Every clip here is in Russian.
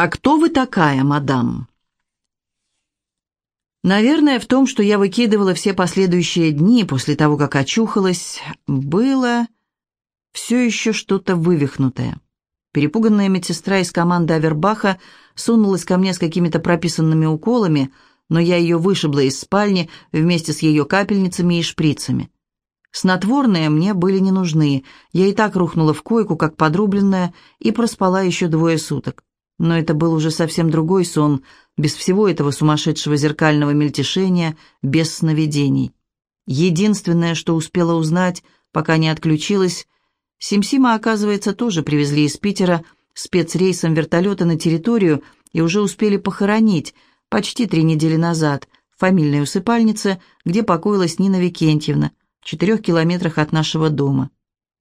«А кто вы такая, мадам?» Наверное, в том, что я выкидывала все последующие дни после того, как очухалась, было все еще что-то вывихнутое. Перепуганная медсестра из команды Авербаха сунулась ко мне с какими-то прописанными уколами, но я ее вышибла из спальни вместе с ее капельницами и шприцами. Снотворные мне были не нужны, я и так рухнула в койку, как подрубленная, и проспала еще двое суток. Но это был уже совсем другой сон, без всего этого сумасшедшего зеркального мельтешения, без сновидений. Единственное, что успела узнать, пока не отключилась, Симсима, оказывается, тоже привезли из Питера спецрейсом вертолета на территорию и уже успели похоронить почти три недели назад в фамильной усыпальнице, где покоилась Нина Викентьевна, в четырех километрах от нашего дома.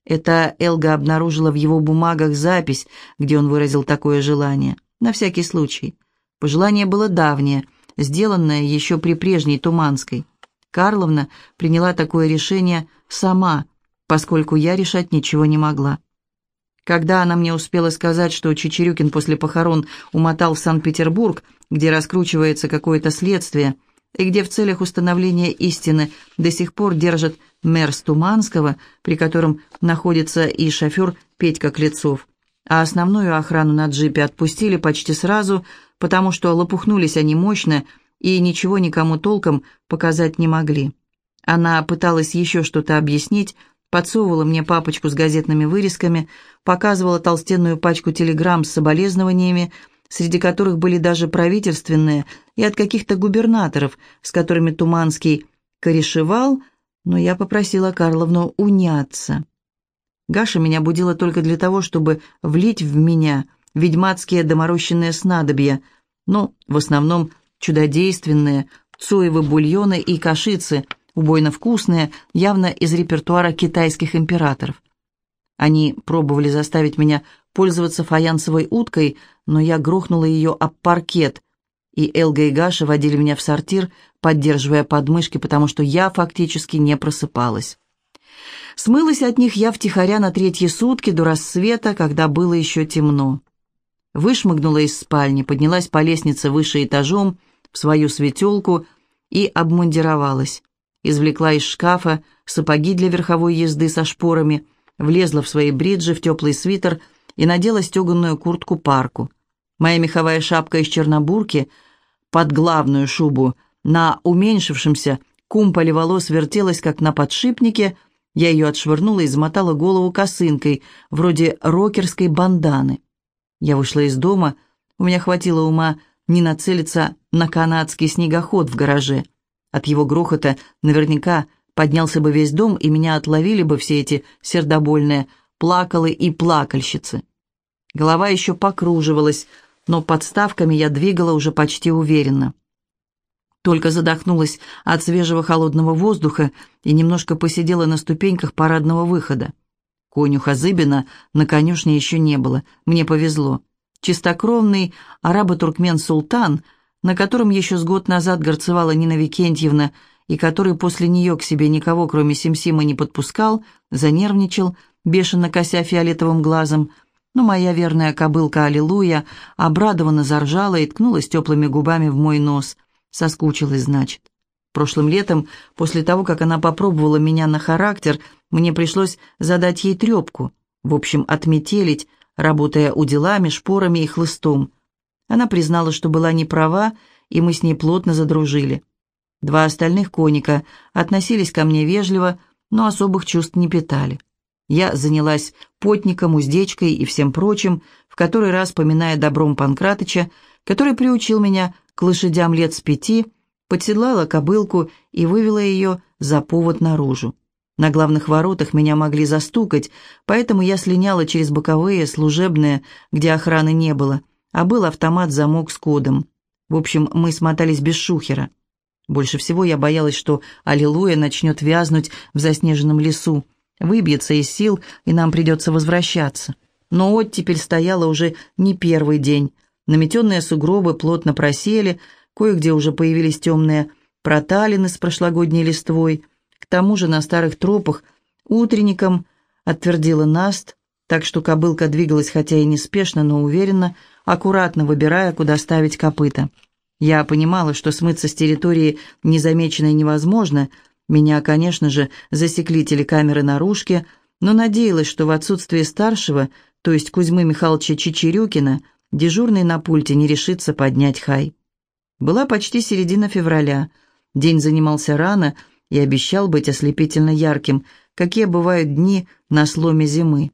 Это Элга обнаружила в его бумагах запись, где он выразил такое желание. На всякий случай. Пожелание было давнее, сделанное еще при прежней Туманской. Карловна приняла такое решение сама, поскольку я решать ничего не могла. Когда она мне успела сказать, что Чечерюкин после похорон умотал в Санкт-Петербург, где раскручивается какое-то следствие, и где в целях установления истины до сих пор держат мэр Стуманского, при котором находится и шофер Петька Клецов, а основную охрану на джипе отпустили почти сразу, потому что лопухнулись они мощно и ничего никому толком показать не могли. Она пыталась еще что-то объяснить, подсовывала мне папочку с газетными вырезками, показывала толстенную пачку телеграмм с соболезнованиями, среди которых были даже правительственные и от каких-то губернаторов, с которыми Туманский корешевал – но я попросила Карловну уняться. Гаша меня будила только для того, чтобы влить в меня ведьмацкие доморощенные снадобья, но в основном чудодейственные, цоевы бульоны и кашицы, убойно вкусные, явно из репертуара китайских императоров. Они пробовали заставить меня пользоваться фаянсовой уткой, но я грохнула ее об паркет, и Элга и Гаша водили меня в сортир, поддерживая подмышки, потому что я фактически не просыпалась. Смылась от них я втихаря на третьи сутки до рассвета, когда было еще темно. Вышмыгнула из спальни, поднялась по лестнице выше этажом в свою светелку и обмундировалась. Извлекла из шкафа сапоги для верховой езды со шпорами, влезла в свои бриджи, в теплый свитер и надела стеганую куртку-парку. Моя меховая шапка из чернобурки — под главную шубу. На уменьшившемся кумполе волос вертелась, как на подшипнике. Я ее отшвырнула и замотала голову косынкой, вроде рокерской банданы. Я вышла из дома, у меня хватило ума не нацелиться на канадский снегоход в гараже. От его грохота наверняка поднялся бы весь дом, и меня отловили бы все эти сердобольные плакалы и плакальщицы. Голова еще покруживалась, но подставками я двигала уже почти уверенно. Только задохнулась от свежего холодного воздуха и немножко посидела на ступеньках парадного выхода. Конюха Зыбина на конюшне еще не было, мне повезло. Чистокровный арабо-туркмен-султан, на котором еще с год назад горцевала Нина Викентьевна, и который после нее к себе никого, кроме Симсима, не подпускал, занервничал, бешено кося фиолетовым глазом – но моя верная кобылка Аллилуйя обрадованно заржала и ткнулась теплыми губами в мой нос. Соскучилась, значит. Прошлым летом, после того, как она попробовала меня на характер, мне пришлось задать ей трепку, в общем, отметелить, работая уделами, шпорами и хлыстом. Она признала, что была не права, и мы с ней плотно задружили. Два остальных коника относились ко мне вежливо, но особых чувств не питали. Я занялась потником, уздечкой и всем прочим, в который раз поминая добром Панкратыча, который приучил меня к лошадям лет с пяти, подседлала кобылку и вывела ее за повод наружу. На главных воротах меня могли застукать, поэтому я слиняла через боковые, служебные, где охраны не было, а был автомат-замок с кодом. В общем, мы смотались без шухера. Больше всего я боялась, что Аллилуйя начнет вязнуть в заснеженном лесу, Выбьется из сил, и нам придется возвращаться. Но оттепель стояла уже не первый день. Наметенные сугробы плотно просели, кое-где уже появились темные проталины с прошлогодней листвой. К тому же на старых тропах утренником отвердила наст, так что кобылка двигалась хотя и неспешно, но уверенно, аккуратно выбирая, куда ставить копыта. Я понимала, что смыться с территории незамеченной невозможно. Меня, конечно же, засекли телекамеры наружки, но надеялась, что в отсутствие старшего, то есть Кузьмы Михайловича Чечерюкина, дежурный на пульте не решится поднять хай. Была почти середина февраля. День занимался рано и обещал быть ослепительно ярким, какие бывают дни на сломе зимы.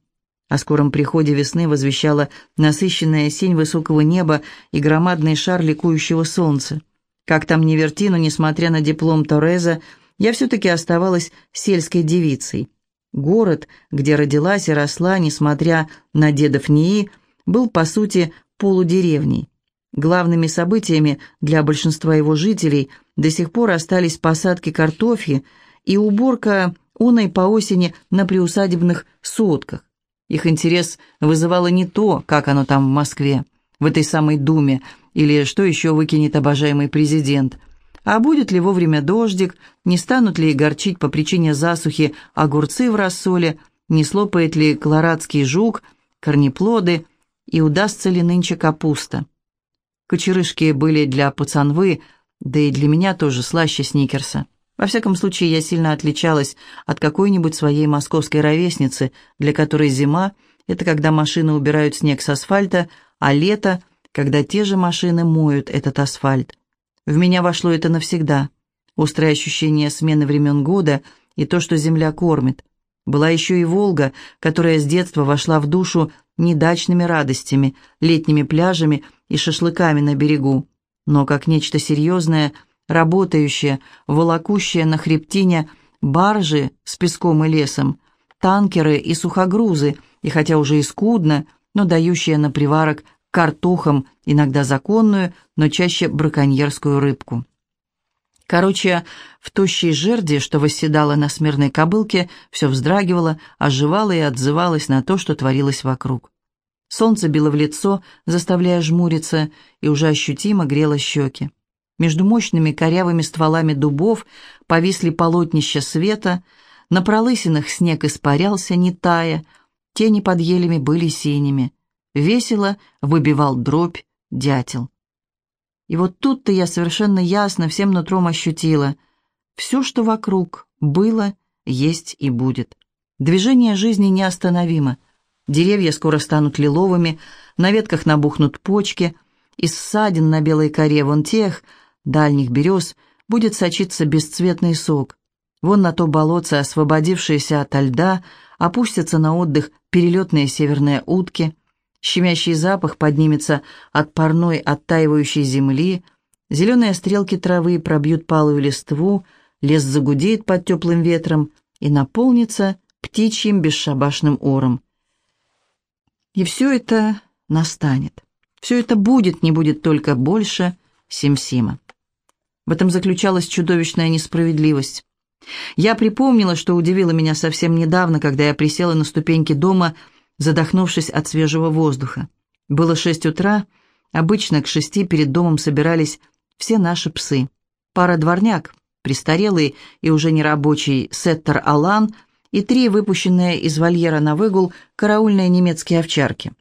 О скором приходе весны возвещала насыщенная синь высокого неба и громадный шар ликующего солнца. Как там ни верти, но, несмотря на диплом Тореза, я все-таки оставалась сельской девицей. Город, где родилась и росла, несмотря на дедов НИИ, был, по сути, полудеревней. Главными событиями для большинства его жителей до сих пор остались посадки картофи и уборка оной по осени на приусадебных сотках. Их интерес вызывало не то, как оно там в Москве, в этой самой Думе, или что еще выкинет обожаемый президент – а будет ли вовремя дождик, не станут ли горчить по причине засухи огурцы в рассоле, не слопает ли колорадский жук, корнеплоды и удастся ли нынче капуста. Кочерышки были для пацанвы, да и для меня тоже слаще сникерса. Во всяком случае, я сильно отличалась от какой-нибудь своей московской ровесницы, для которой зима — это когда машины убирают снег с асфальта, а лето — когда те же машины моют этот асфальт. В меня вошло это навсегда. Острое ощущение смены времен года и то, что земля кормит. Была еще и Волга, которая с детства вошла в душу недачными радостями, летними пляжами и шашлыками на берегу, но как нечто серьезное, работающее, волокущее на хребтине баржи с песком и лесом, танкеры и сухогрузы, и хотя уже и скудно, но дающие на приварок картохам, иногда законную, но чаще браконьерскую рыбку. Короче, в тощей жерди, что восседала на смирной кобылке, все вздрагивало, оживало и отзывалось на то, что творилось вокруг. Солнце било в лицо, заставляя жмуриться, и уже ощутимо грело щеки. Между мощными корявыми стволами дубов повисли полотнища света, на пролысинах снег испарялся, не тая, тени под елями были синими. Весело выбивал дробь дятел. И вот тут-то я совершенно ясно всем нутром ощутила. Все, что вокруг было, есть и будет. Движение жизни неостановимо. Деревья скоро станут лиловыми, на ветках набухнут почки, из ссадин на белой коре вон тех, дальних берез, будет сочиться бесцветный сок. Вон на то болотце, освободившееся ото льда, опустятся на отдых перелетные северные утки — щемящий запах поднимется от парной оттаивающей земли, зеленые стрелки травы пробьют палую листву, лес загудеет под теплым ветром и наполнится птичьим бесшабашным ором. И все это настанет. Все это будет, не будет только больше Сим-Сима. В этом заключалась чудовищная несправедливость. Я припомнила, что удивило меня совсем недавно, когда я присела на ступеньки дома задохнувшись от свежего воздуха. Было шесть утра, обычно к шести перед домом собирались все наши псы. Пара дворняк, престарелый и уже нерабочий сеттер Алан и три выпущенные из вольера на выгул караульные немецкие овчарки.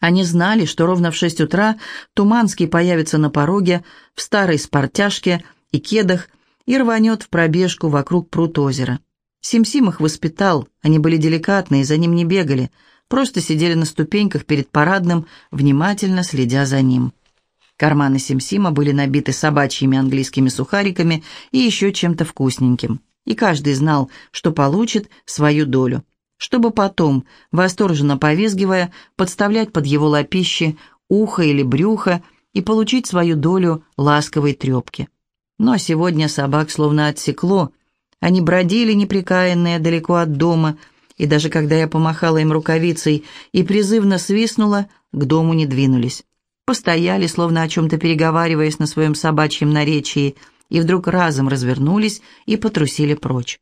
Они знали, что ровно в шесть утра Туманский появится на пороге в старой спортяжке и кедах и рванет в пробежку вокруг пруд озера. Сим-Сим их воспитал, они были деликатны и за ним не бегали, просто сидели на ступеньках перед парадным, внимательно следя за ним. Карманы Сим-Сима были набиты собачьими английскими сухариками и еще чем-то вкусненьким. И каждый знал, что получит свою долю, чтобы потом, восторженно повизгивая, подставлять под его лапище ухо или брюхо и получить свою долю ласковой трепки. Но сегодня собак словно отсекло, они бродили неприкаянные далеко от дома, и даже когда я помахала им рукавицей и призывно свистнула, к дому не двинулись. Постояли, словно о чем-то переговариваясь на своем собачьем наречии, и вдруг разом развернулись и потрусили прочь.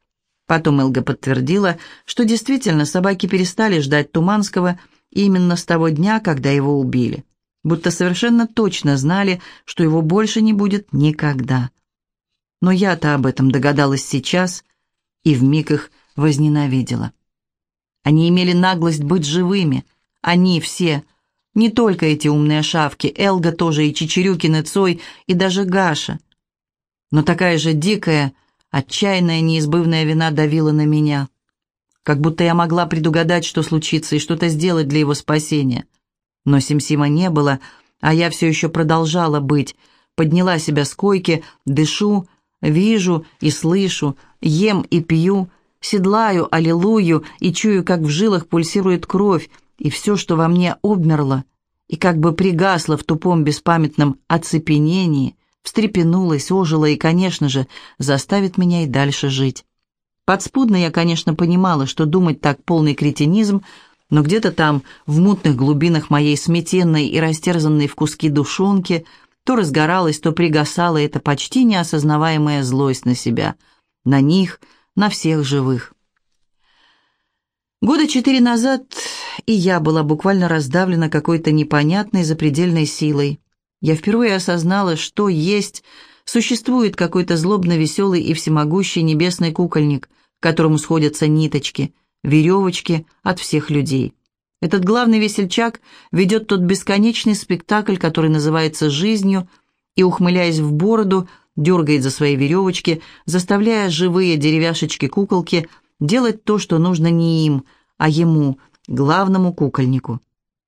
Потом Элга подтвердила, что действительно собаки перестали ждать Туманского именно с того дня, когда его убили. Будто совершенно точно знали, что его больше не будет никогда. Но я-то об этом догадалась сейчас и вмиг их возненавидела. Они имели наглость быть живыми. Они все. Не только эти умные шавки, Элга тоже и Чечерюкин, и Цой, и даже Гаша. Но такая же дикая, отчаянная, неизбывная вина давила на меня. Как будто я могла предугадать, что случится, и что-то сделать для его спасения. Но Симсима не было, а я все еще продолжала быть. Подняла себя с койки, дышу, вижу и слышу, ем и пью, седлаю, аллилую, и чую, как в жилах пульсирует кровь, и все, что во мне обмерло, и как бы пригасло в тупом беспамятном оцепенении, встрепенулось, ожило и, конечно же, заставит меня и дальше жить. Подспудно я, конечно, понимала, что думать так полный кретинизм, но где-то там, в мутных глубинах моей сметенной и растерзанной в куски душонки, то разгоралась, то пригасала эта почти неосознаваемая злость на себя, на них, на всех живых. Года четыре назад и я была буквально раздавлена какой-то непонятной запредельной силой. Я впервые осознала, что есть, существует какой-то злобно веселый и всемогущий небесный кукольник, к которому сходятся ниточки, веревочки от всех людей. Этот главный весельчак ведет тот бесконечный спектакль, который называется «жизнью», и, ухмыляясь в бороду, дергает за свои веревочки, заставляя живые деревяшечки-куколки делать то, что нужно не им, а ему, главному кукольнику.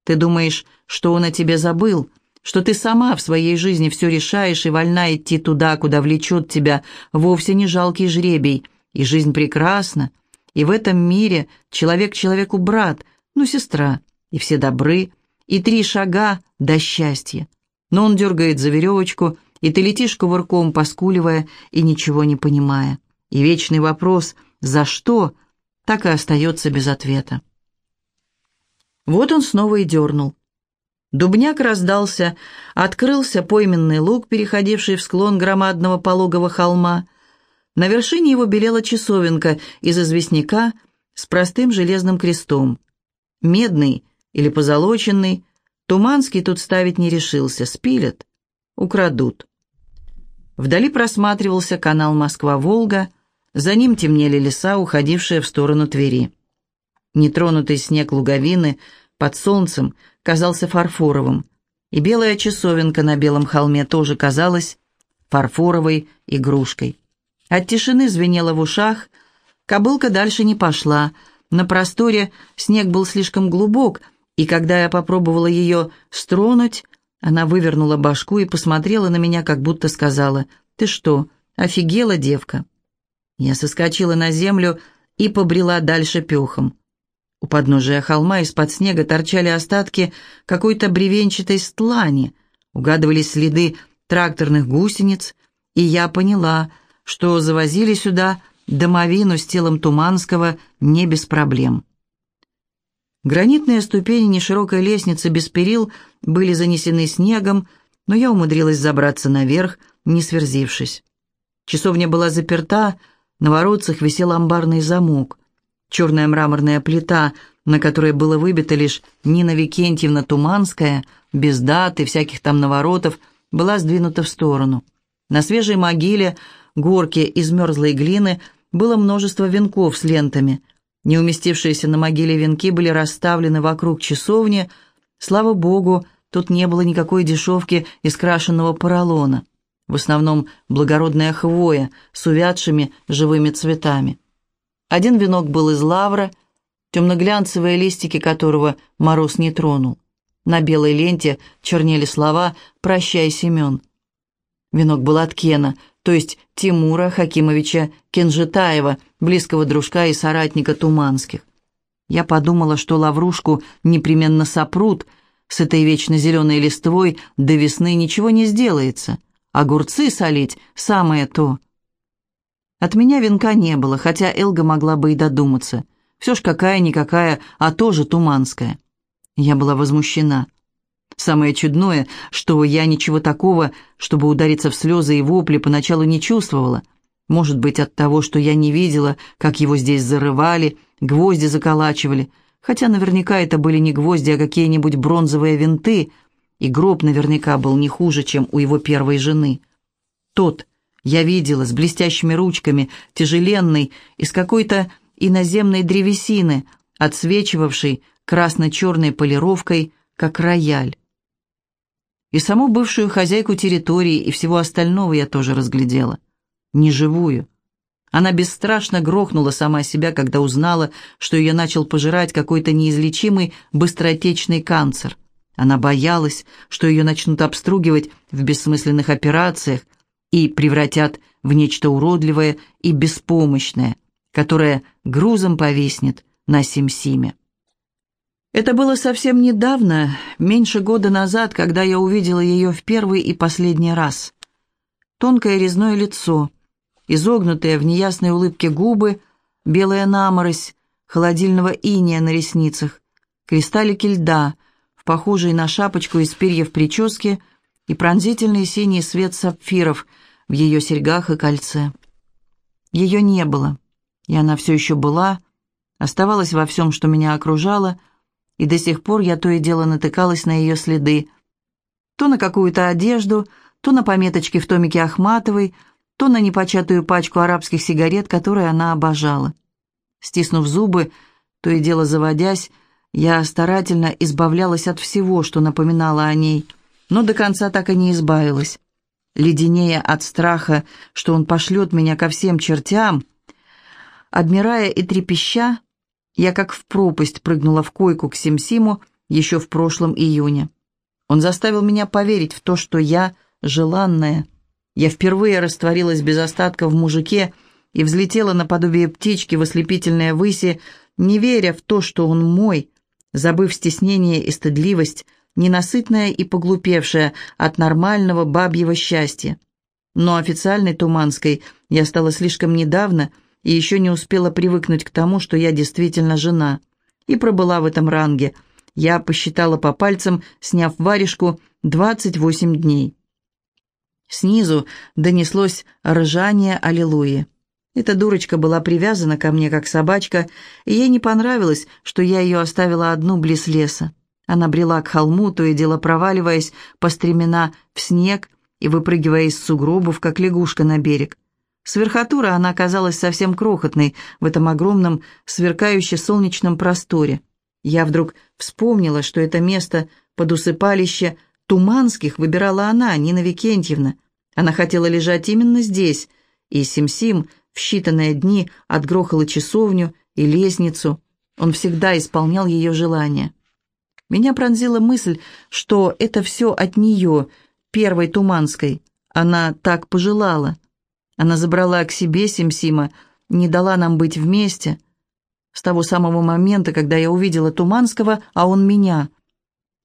Ты думаешь, что он о тебе забыл, что ты сама в своей жизни все решаешь и вольна идти туда, куда влечет тебя вовсе не жалкий жребий, и жизнь прекрасна, и в этом мире человек человеку брат, ну, сестра, и все добры, и три шага до счастья. Но он дергает за веревочку, и ты летишь кувырком, поскуливая и ничего не понимая. И вечный вопрос «за что?» так и остается без ответа. Вот он снова и дернул. Дубняк раздался, открылся пойменный луг, переходивший в склон громадного пологого холма. На вершине его белела часовенка из известняка с простым железным крестом. Медный или позолоченный, Туманский тут ставить не решился, спилят, украдут. Вдали просматривался канал Москва-Волга, за ним темнели леса, уходившие в сторону Твери. Нетронутый снег луговины под солнцем казался фарфоровым, и белая часовенка на белом холме тоже казалась фарфоровой игрушкой. От тишины звенело в ушах, кобылка дальше не пошла, на просторе снег был слишком глубок, и когда я попробовала ее стронуть, она вывернула башку и посмотрела на меня, как будто сказала, «Ты что, офигела, девка?» Я соскочила на землю и побрела дальше пехом. У подножия холма из-под снега торчали остатки какой-то бревенчатой стлани, угадывались следы тракторных гусениц, и я поняла, что завозили сюда домовину с телом Туманского не без проблем. Гранитные ступени неширокой лестницы без перил были занесены снегом, но я умудрилась забраться наверх, не сверзившись. Часовня была заперта, на воротцах висел амбарный замок. Черная мраморная плита, на которой было выбито лишь Нина Викентьевна Туманская, без даты, всяких там наворотов, была сдвинута в сторону. На свежей могиле, горке из мерзлой глины, было множество венков с лентами. Не уместившиеся на могиле венки были расставлены вокруг часовни. Слава богу, тут не было никакой дешевки из крашенного поролона в основном благородная хвоя с увядшими живыми цветами. Один венок был из лавра, темноглянцевые листики которого мороз не тронул. На белой ленте чернели слова «Прощай, Семен». Венок был от Кена, то есть Тимура Хакимовича Кенжетаева, близкого дружка и соратника Туманских. Я подумала, что лаврушку непременно сопрут, с этой вечно зеленой листвой до весны ничего не сделается — Огурцы солить – самое то. От меня венка не было, хотя Элга могла бы и додуматься. Все ж какая-никакая, а тоже туманская. Я была возмущена. Самое чудное, что я ничего такого, чтобы удариться в слезы и вопли, поначалу не чувствовала. Может быть, от того, что я не видела, как его здесь зарывали, гвозди заколачивали, хотя наверняка это были не гвозди, а какие-нибудь бронзовые винты – и гроб наверняка был не хуже, чем у его первой жены. Тот, я видела, с блестящими ручками, тяжеленный, из какой-то иноземной древесины, отсвечивавший красно-черной полировкой, как рояль. И саму бывшую хозяйку территории и всего остального я тоже разглядела. Неживую. Она бесстрашно грохнула сама себя, когда узнала, что ее начал пожирать какой-то неизлечимый быстротечный канцер. Она боялась, что ее начнут обстругивать в бессмысленных операциях и превратят в нечто уродливое и беспомощное, которое грузом повиснет на Симсиме. Это было совсем недавно, меньше года назад, когда я увидела ее в первый и последний раз. Тонкое резное лицо, изогнутые в неясной улыбке губы, белая наморось, холодильного иния на ресницах, кристаллики льда, в похожей на шапочку из перьев прическе и пронзительный синий свет сапфиров в ее серьгах и кольце. Ее не было, и она все еще была, оставалась во всем, что меня окружало — и до сих пор я то и дело натыкалась на ее следы. То на какую-то одежду, то на пометочки в томике Ахматовой, то на непочатую пачку арабских сигарет, которые она обожала. Стиснув зубы, то и дело заводясь, я старательно избавлялась от всего, что напоминало о ней, но до конца так и не избавилась. Леденее от страха, что он пошлет меня ко всем чертям, обмирая и трепеща, я как в пропасть прыгнула в койку к Симсиму еще в прошлом июне. Он заставил меня поверить в то, что я желанная. Я впервые растворилась без остатка в мужике и взлетела наподобие птички в ослепительное выси, не веря в то, что он мой, забыв стеснение и стыдливость, ненасытная и поглупевшая от нормального бабьего счастья. Но официальной Туманской я стала слишком недавно — и еще не успела привыкнуть к тому, что я действительно жена. И пробыла в этом ранге. Я посчитала по пальцам, сняв варежку, 28 дней. Снизу донеслось ржание аллилуйи. Эта дурочка была привязана ко мне, как собачка, и ей не понравилось, что я ее оставила одну близ леса. Она брела к холму, то и дело проваливаясь по стремена в снег и выпрыгивая из сугробов, как лягушка на берег. С верхотуры она казалась совсем крохотной в этом огромном, сверкающе солнечном просторе. Я вдруг вспомнила, что это место под усыпалище Туманских выбирала она, Нина Викентьевна. Она хотела лежать именно здесь, и Сим-Сим в считанные дни отгрохала часовню и лестницу. Он всегда исполнял ее желания. Меня пронзила мысль, что это все от нее, первой Туманской. Она так пожелала. Она забрала к себе Симсима, не дала нам быть вместе. С того самого момента, когда я увидела Туманского, а он меня.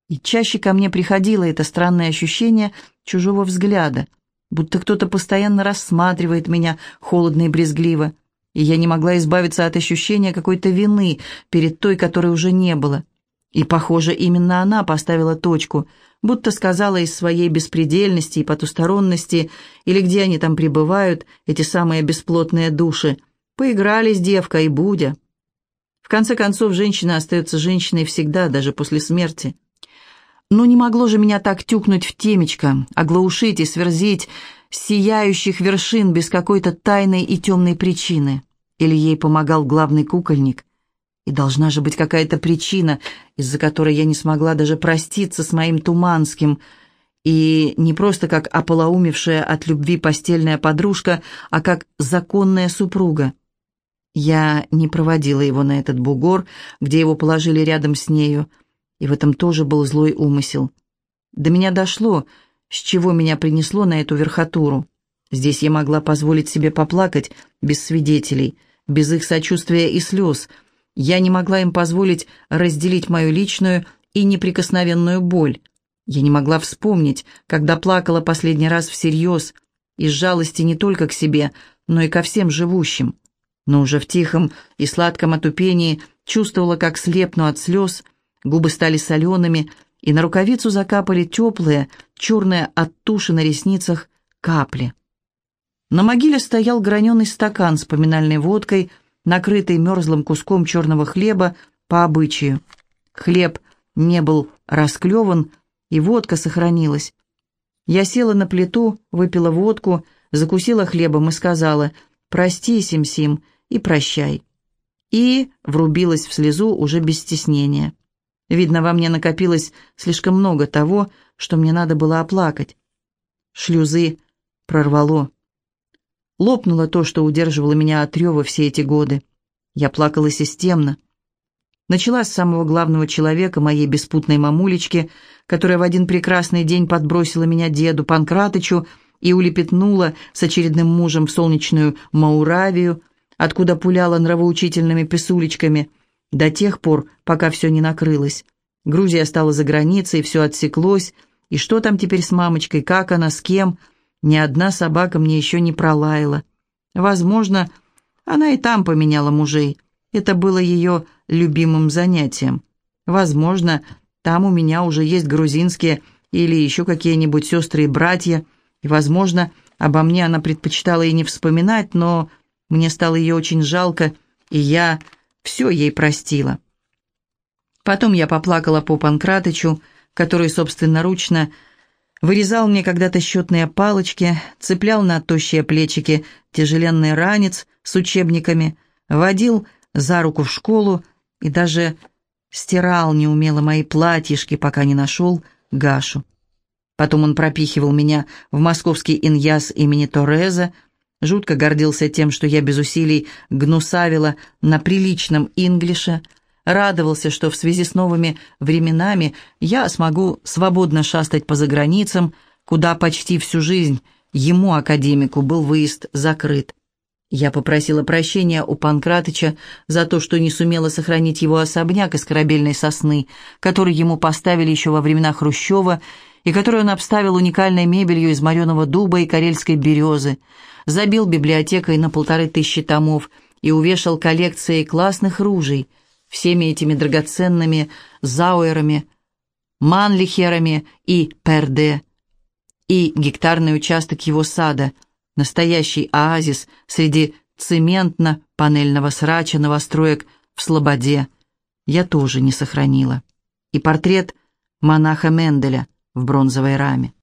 И чаще ко мне приходило это странное ощущение чужого взгляда, будто кто-то постоянно рассматривает меня холодно и брезгливо, и я не могла избавиться от ощущения какой-то вины перед той, которой уже не было. И, похоже, именно она поставила точку — будто сказала из своей беспредельности и потусторонности, или где они там пребывают, эти самые бесплотные души, поигрались девка и Будя. В конце концов, женщина остается женщиной всегда, даже после смерти. Но не могло же меня так тюкнуть в темечко, оглаушить и сверзить сияющих вершин без какой-то тайной и темной причины. Или ей помогал главный кукольник — и должна же быть какая-то причина, из-за которой я не смогла даже проститься с моим Туманским, и не просто как ополоумевшая от любви постельная подружка, а как законная супруга. Я не проводила его на этот бугор, где его положили рядом с нею, и в этом тоже был злой умысел. До меня дошло, с чего меня принесло на эту верхотуру. Здесь я могла позволить себе поплакать без свидетелей, без их сочувствия и слез — я не могла им позволить разделить мою личную и неприкосновенную боль. Я не могла вспомнить, когда плакала последний раз всерьез, из жалости не только к себе, но и ко всем живущим. Но уже в тихом и сладком отупении чувствовала, как слепну от слез, губы стали солеными, и на рукавицу закапали теплые, черные от туши на ресницах капли. На могиле стоял граненый стакан с поминальной водкой – накрытый мерзлым куском черного хлеба по обычаю. Хлеб не был расклеван, и водка сохранилась. Я села на плиту, выпила водку, закусила хлебом и сказала «Прости, Сим-Сим, и прощай». И врубилась в слезу уже без стеснения. Видно, во мне накопилось слишком много того, что мне надо было оплакать. Шлюзы прорвало. Лопнуло то, что удерживало меня от рева все эти годы. Я плакала системно. Начала с самого главного человека, моей беспутной мамулечки, которая в один прекрасный день подбросила меня деду Панкратычу и улепетнула с очередным мужем в солнечную Мауравию, откуда пуляла нравоучительными писулечками, до тех пор, пока все не накрылось. Грузия стала за границей, все отсеклось, и что там теперь с мамочкой, как она, с кем? Ни одна собака мне еще не пролаяла. Возможно, она и там поменяла мужей. Это было ее любимым занятием. Возможно, там у меня уже есть грузинские или еще какие-нибудь сестры и братья, и, возможно, обо мне она предпочитала и не вспоминать, но мне стало ее очень жалко, и я все ей простила. Потом я поплакала по Панкратычу, который собственноручно вырезал мне когда-то счетные палочки, цеплял на тощие плечики тяжеленный ранец с учебниками, водил за руку в школу и даже стирал неумело мои платьишки, пока не нашел Гашу. Потом он пропихивал меня в московский иньяс имени Тореза, жутко гордился тем, что я без усилий гнусавила на приличном инглише, радовался, что в связи с новыми временами я смогу свободно шастать по заграницам, куда почти всю жизнь ему, академику, был выезд закрыт. Я попросила прощения у Панкратыча за то, что не сумела сохранить его особняк из корабельной сосны, который ему поставили еще во времена Хрущева, и который он обставил уникальной мебелью из мореного дуба и карельской березы, забил библиотекой на полторы тысячи томов и увешал коллекцией классных ружей, всеми этими драгоценными зауэрами, манлихерами и перде, и гектарный участок его сада, настоящий оазис среди цементно-панельного срача новостроек в Слободе, я тоже не сохранила. И портрет монаха Менделя – в бронзовой раме.